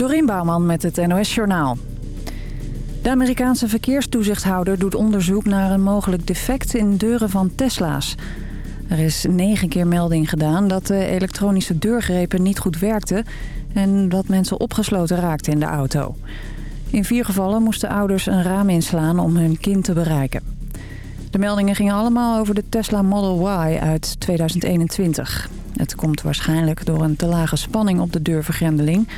Dorien Bouwman met het NOS Journaal. De Amerikaanse verkeerstoezichthouder doet onderzoek naar een mogelijk defect in deuren van Tesla's. Er is negen keer melding gedaan dat de elektronische deurgrepen niet goed werkten... en dat mensen opgesloten raakten in de auto. In vier gevallen moesten ouders een raam inslaan om hun kind te bereiken. De meldingen gingen allemaal over de Tesla Model Y uit 2021. Het komt waarschijnlijk door een te lage spanning op de deurvergrendeling...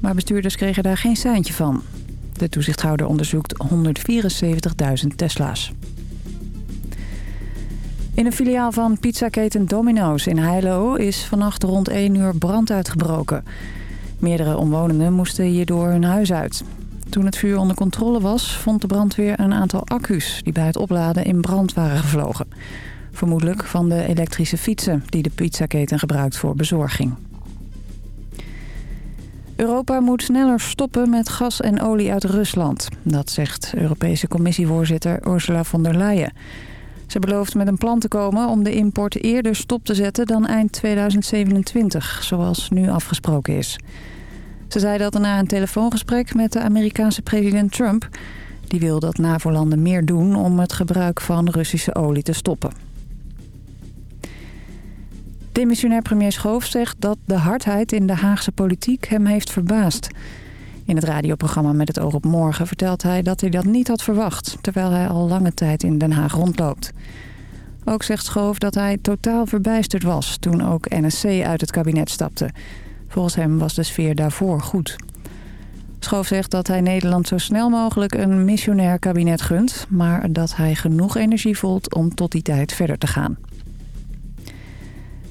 maar bestuurders kregen daar geen seintje van. De toezichthouder onderzoekt 174.000 Tesla's. In een filiaal van pizzaketen Domino's in Heilo is vannacht rond 1 uur brand uitgebroken. Meerdere omwonenden moesten hierdoor hun huis uit. Toen het vuur onder controle was, vond de brandweer een aantal accu's... die bij het opladen in brand waren gevlogen. Vermoedelijk van de elektrische fietsen die de pizzaketen gebruikt voor bezorging. Europa moet sneller stoppen met gas en olie uit Rusland. Dat zegt Europese commissievoorzitter Ursula von der Leyen. Ze belooft met een plan te komen om de import eerder stop te zetten dan eind 2027, zoals nu afgesproken is. Ze zei dat na een telefoongesprek met de Amerikaanse president Trump. Die wil dat NAVO-landen meer doen om het gebruik van Russische olie te stoppen. Demissionair premier Schoof zegt dat de hardheid in de Haagse politiek hem heeft verbaasd. In het radioprogramma Met het oog op morgen vertelt hij dat hij dat niet had verwacht... terwijl hij al lange tijd in Den Haag rondloopt. Ook zegt Schoof dat hij totaal verbijsterd was toen ook NSC uit het kabinet stapte. Volgens hem was de sfeer daarvoor goed. Schoof zegt dat hij Nederland zo snel mogelijk een missionair kabinet gunt... maar dat hij genoeg energie voelt om tot die tijd verder te gaan.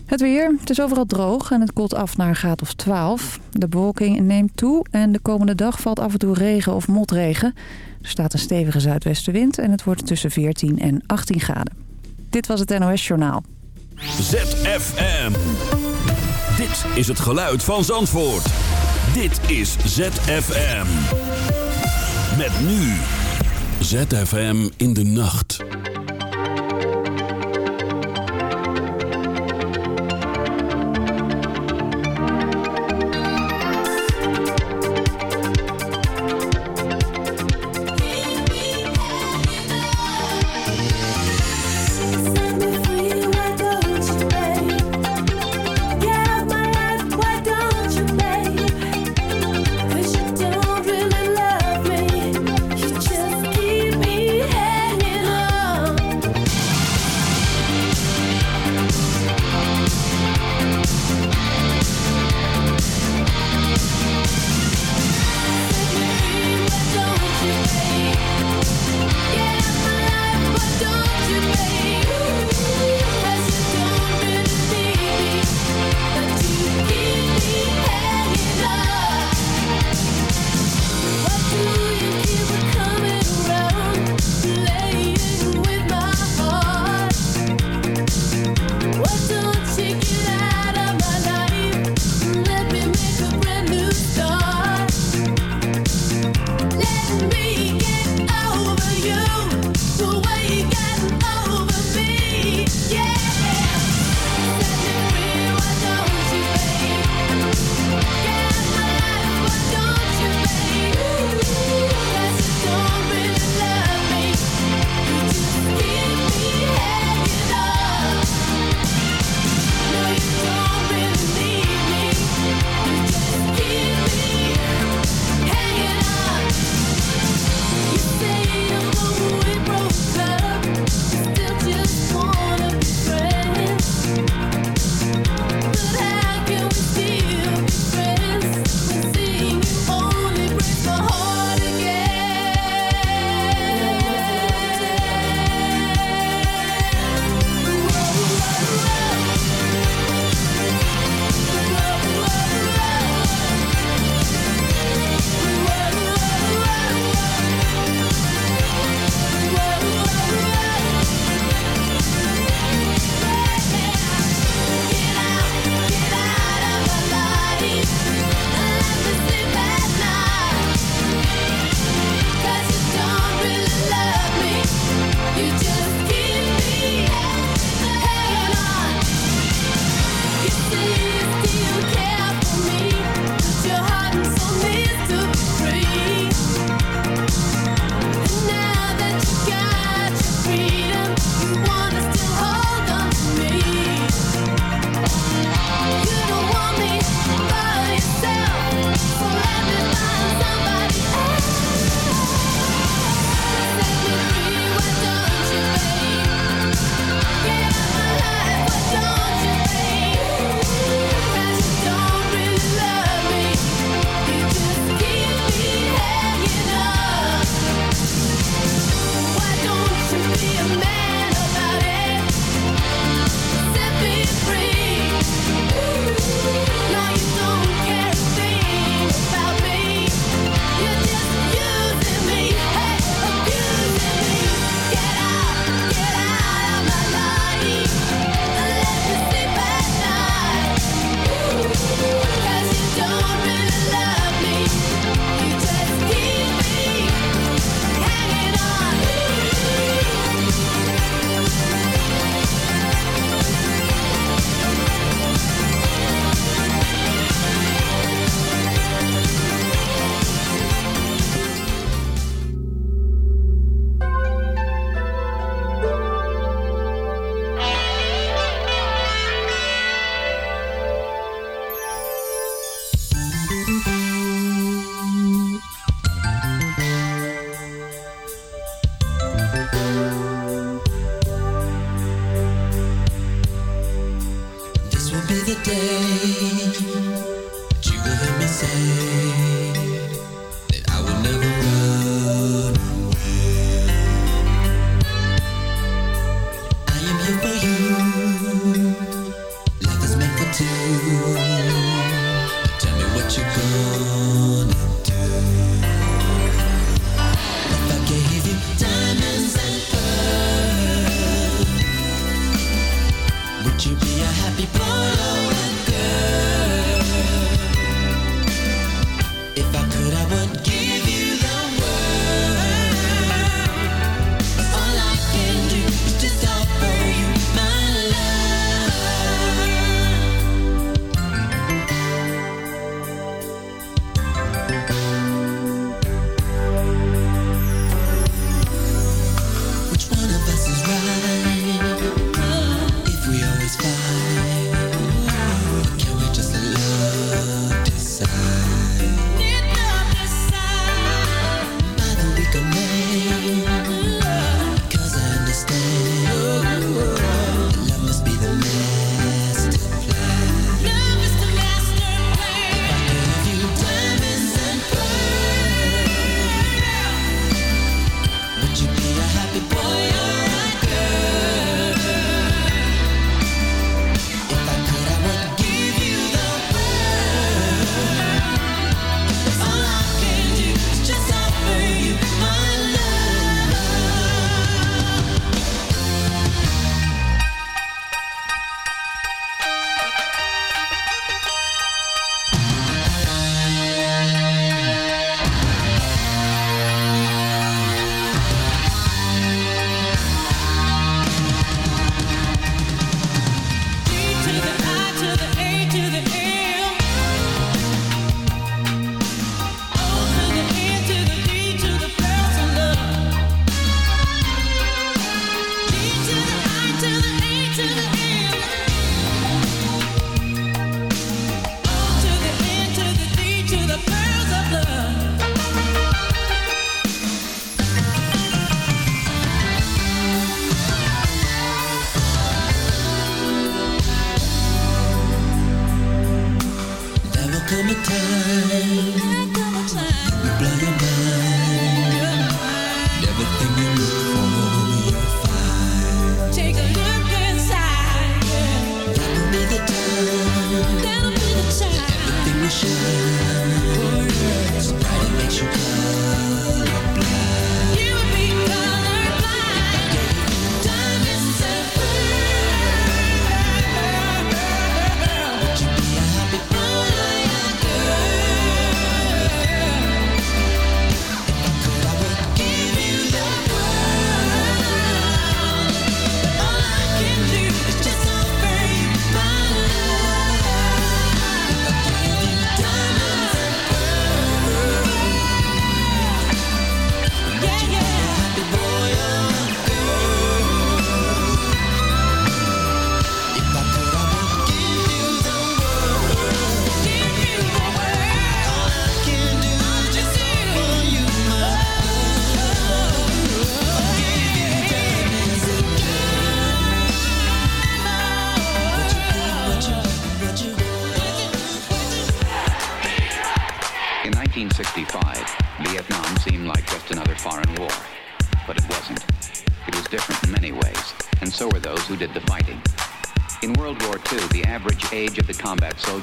Het weer. Het is overal droog en het koelt af naar een graad of 12. De bewolking neemt toe en de komende dag valt af en toe regen of motregen. Er staat een stevige zuidwestenwind en het wordt tussen 14 en 18 graden. Dit was het NOS Journaal. ZFM. Dit is het geluid van Zandvoort. Dit is ZFM. Met nu. ZFM in de nacht.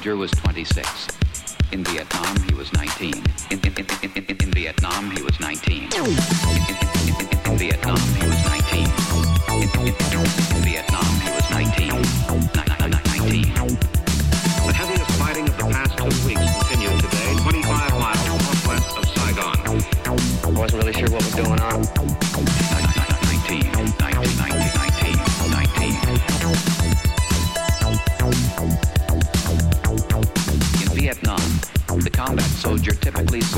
teenager was 26.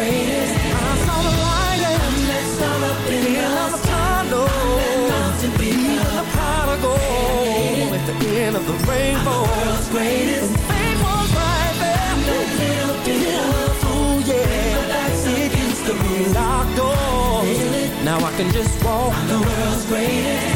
I saw the light and up in the the at the end of the rainbow. The world's greatest. Was right there. Little bit of locked doors. Now I can just walk through. The world's greatest.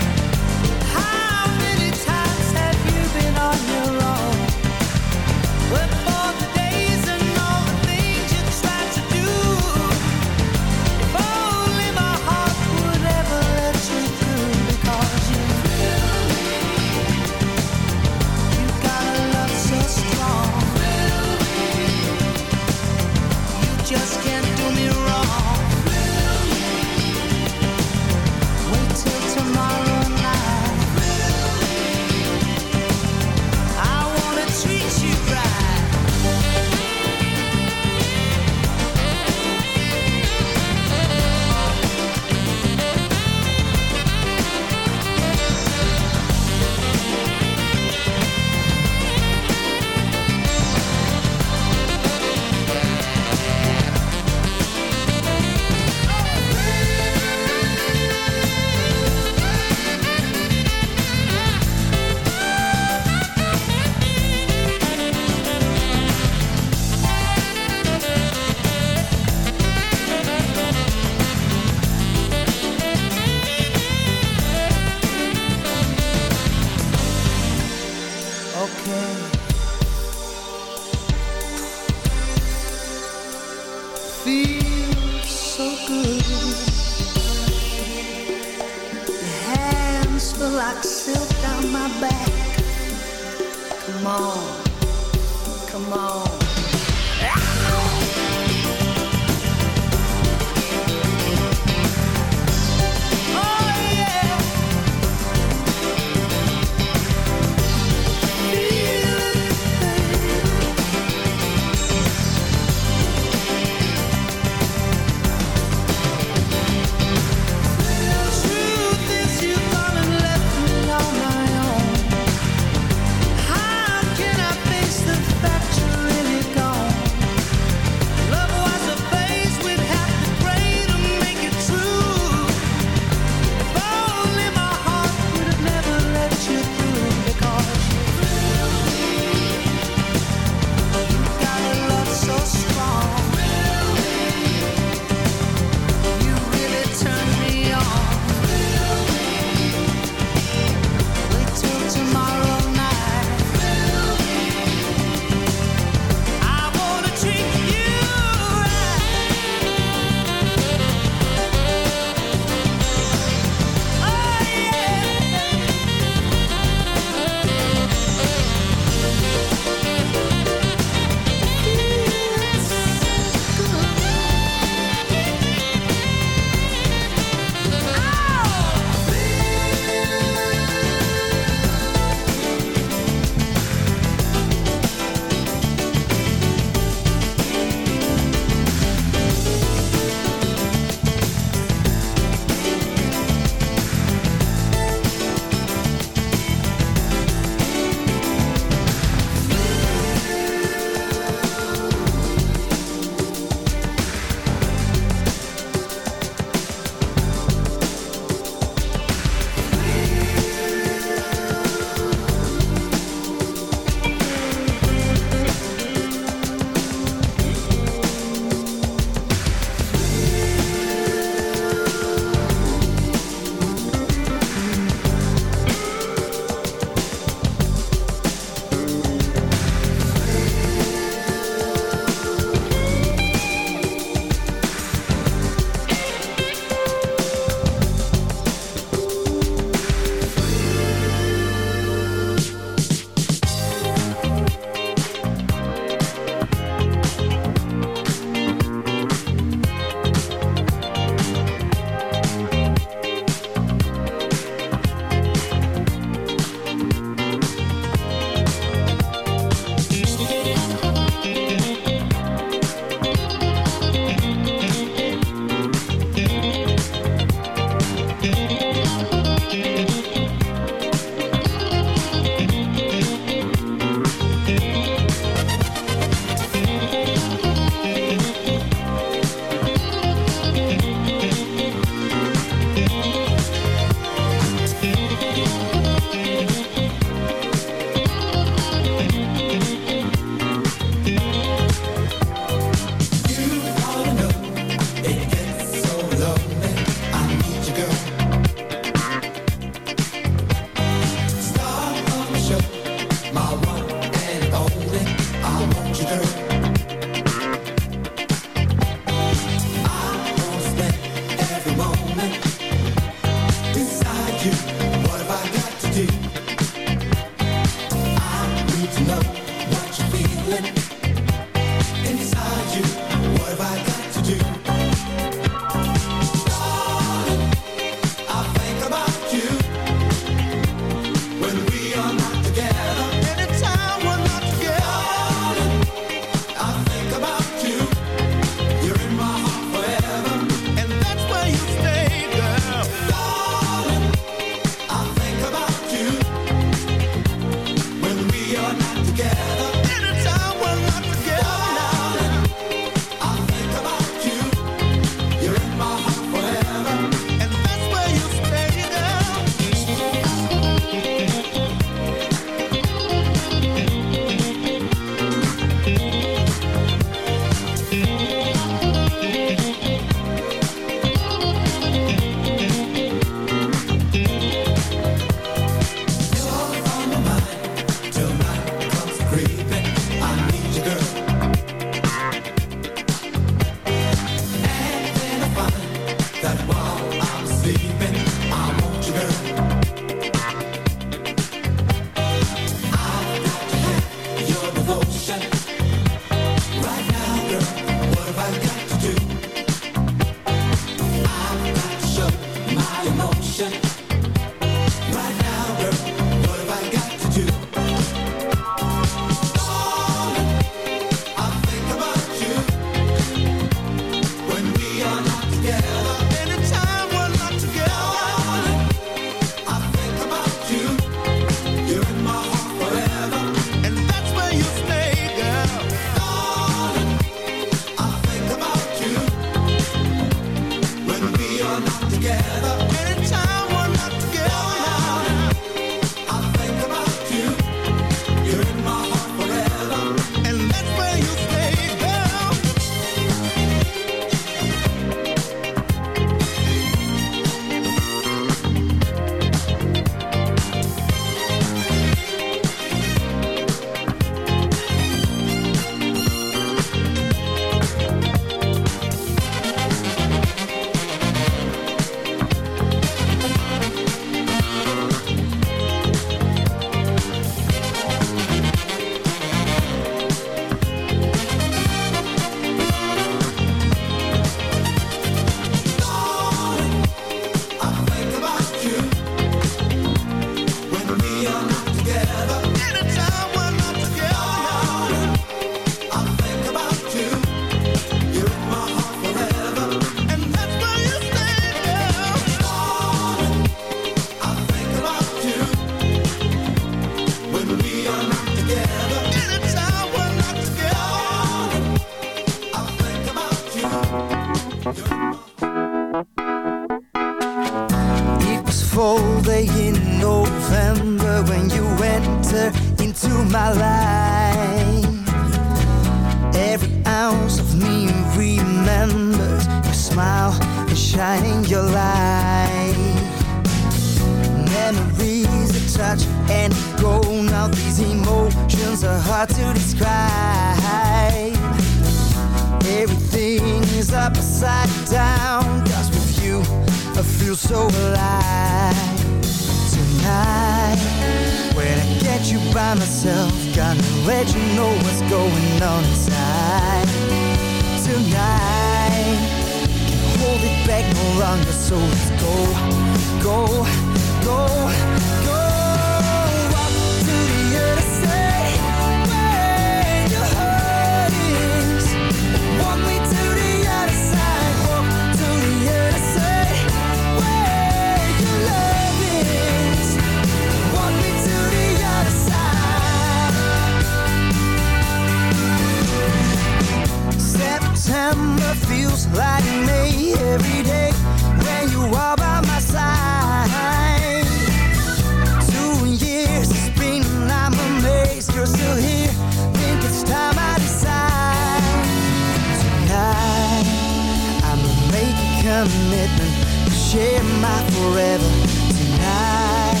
commitment to share my forever tonight.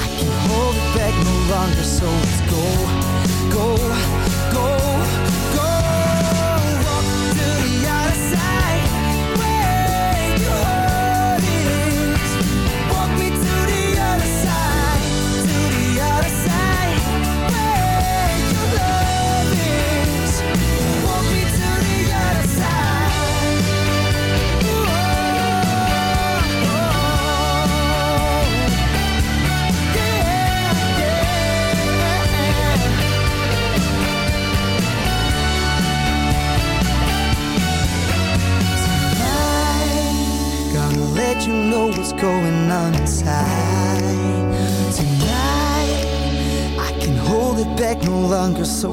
I can hold it back no longer, so let's go, go. going on inside. Tonight, I can hold it back no longer so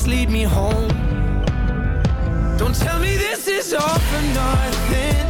just lead me home. Don't tell me this is all for nothing.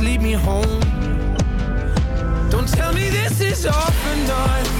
lead me home. Don't tell me this is all for nothing.